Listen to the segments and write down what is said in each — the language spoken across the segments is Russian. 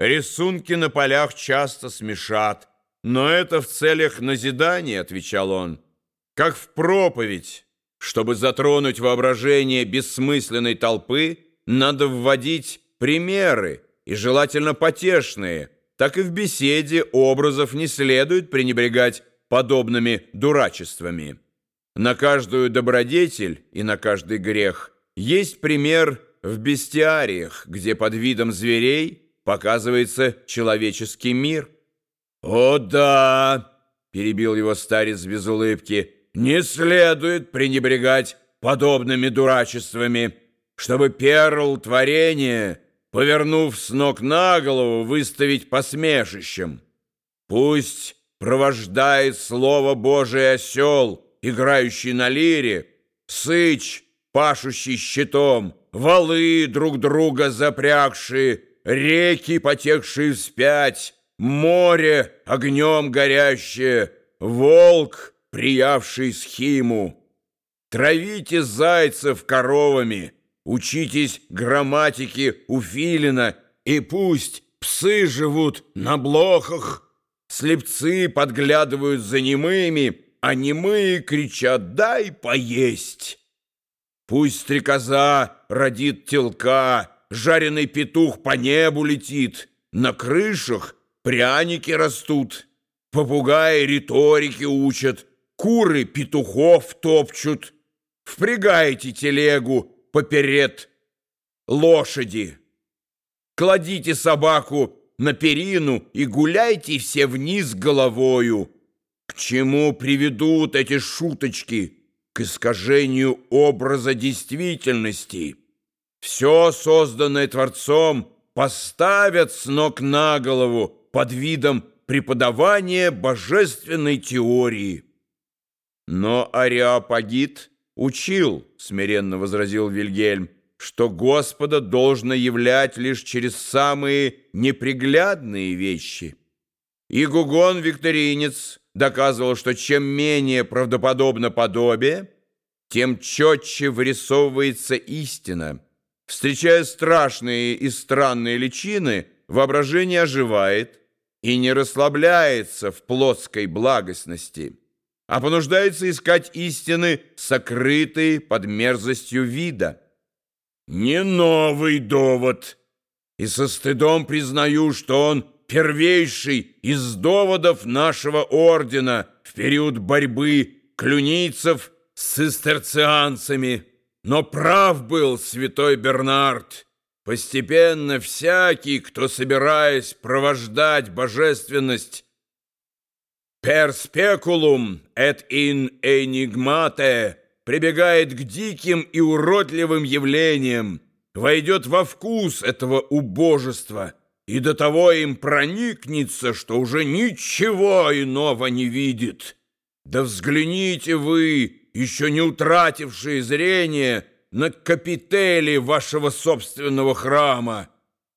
Рисунки на полях часто смешат, но это в целях назидания, отвечал он, как в проповедь. Чтобы затронуть воображение бессмысленной толпы, надо вводить примеры, и желательно потешные, так и в беседе образов не следует пренебрегать подобными дурачествами. На каждую добродетель и на каждый грех есть пример в бестиариях, где под видом зверей показывается человеческий мир. «О да!» — перебил его старец без улыбки. «Не следует пренебрегать подобными дурачествами, чтобы перл творения, повернув с ног на голову, выставить посмешищем. Пусть провождает Слово Божие осел, играющий на лире, сыч, пашущий щитом, валы друг друга запрягшие, реки, потекшие вспять, море, огнем горящее, волк, приявший схиму. Травите зайцев коровами, учитесь грамматике у филина, и пусть псы живут на блохах, слепцы подглядывают за немыми, а немые кричат «дай поесть». Пусть стрекоза родит телка, жареный петух по небу летит, на крышах пряники растут, попугаи риторики учат, куры петухов топчут. Впрягайте телегу поперед лошади. Кладите собаку на перину и гуляйте все вниз головою. К чему приведут эти шуточки? К искажению образа действительности. Все, созданное Творцом, поставят с ног на голову под видом преподавания божественной теории. Но Ариапагит учил, смиренно возразил Вильгельм, что Господа должно являть лишь через самые неприглядные вещи. И Гугон-викторинец доказывал, что чем менее правдоподобно подобие, тем четче вырисовывается истина – Встречая страшные и странные личины, воображение оживает и не расслабляется в плотской благостности, а понуждается искать истины, сокрытые под мерзостью вида. Не новый довод, и со стыдом признаю, что он первейший из доводов нашего ордена в период борьбы клюнийцев с цистерцианцами. Но прав был святой Бернард. Постепенно всякий, кто, собираясь провождать божественность, «Перспекулум et in enigmate» прибегает к диким и уродливым явлениям, войдет во вкус этого убожества и до того им проникнется, что уже ничего иного не видит. Да взгляните вы, еще не утратившие зрение, на капители вашего собственного храма.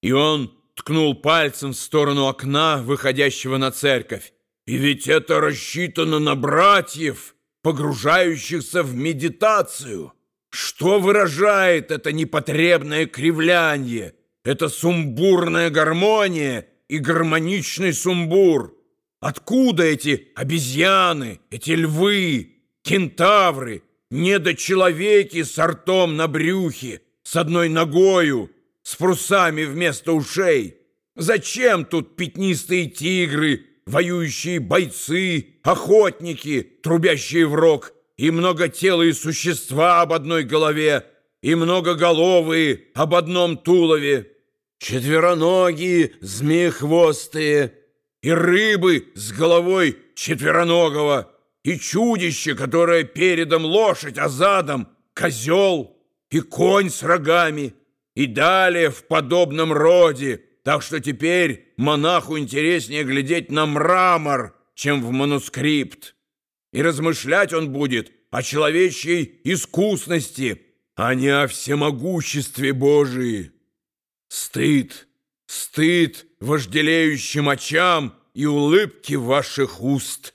И он ткнул пальцем в сторону окна, выходящего на церковь. И ведь это рассчитано на братьев, погружающихся в медитацию. Что выражает это непотребное кривляние, это сумбурная гармония и гармоничный сумбур? Откуда эти обезьяны, эти львы, кентавры, недочеловеки с ртом на брюхе, с одной ногою, с прусами вместо ушей. Зачем тут пятнистые тигры, воюющие бойцы, охотники, трубящие в рог, и многотелые существа об одной голове, и многоголовые об одном тулове, четвероногие, змеехвостые, и рыбы с головой четвероногого, и чудище, которое передом лошадь, а задом козел, и конь с рогами, и далее в подобном роде, так что теперь монаху интереснее глядеть на мрамор, чем в манускрипт. И размышлять он будет о человечьей искусности, а не о всемогуществе Божии. Стыд, стыд вожделеющим очам и улыбки ваших уст.